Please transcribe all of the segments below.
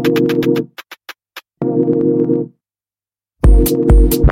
Thank you.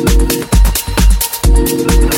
Thank you.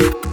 you.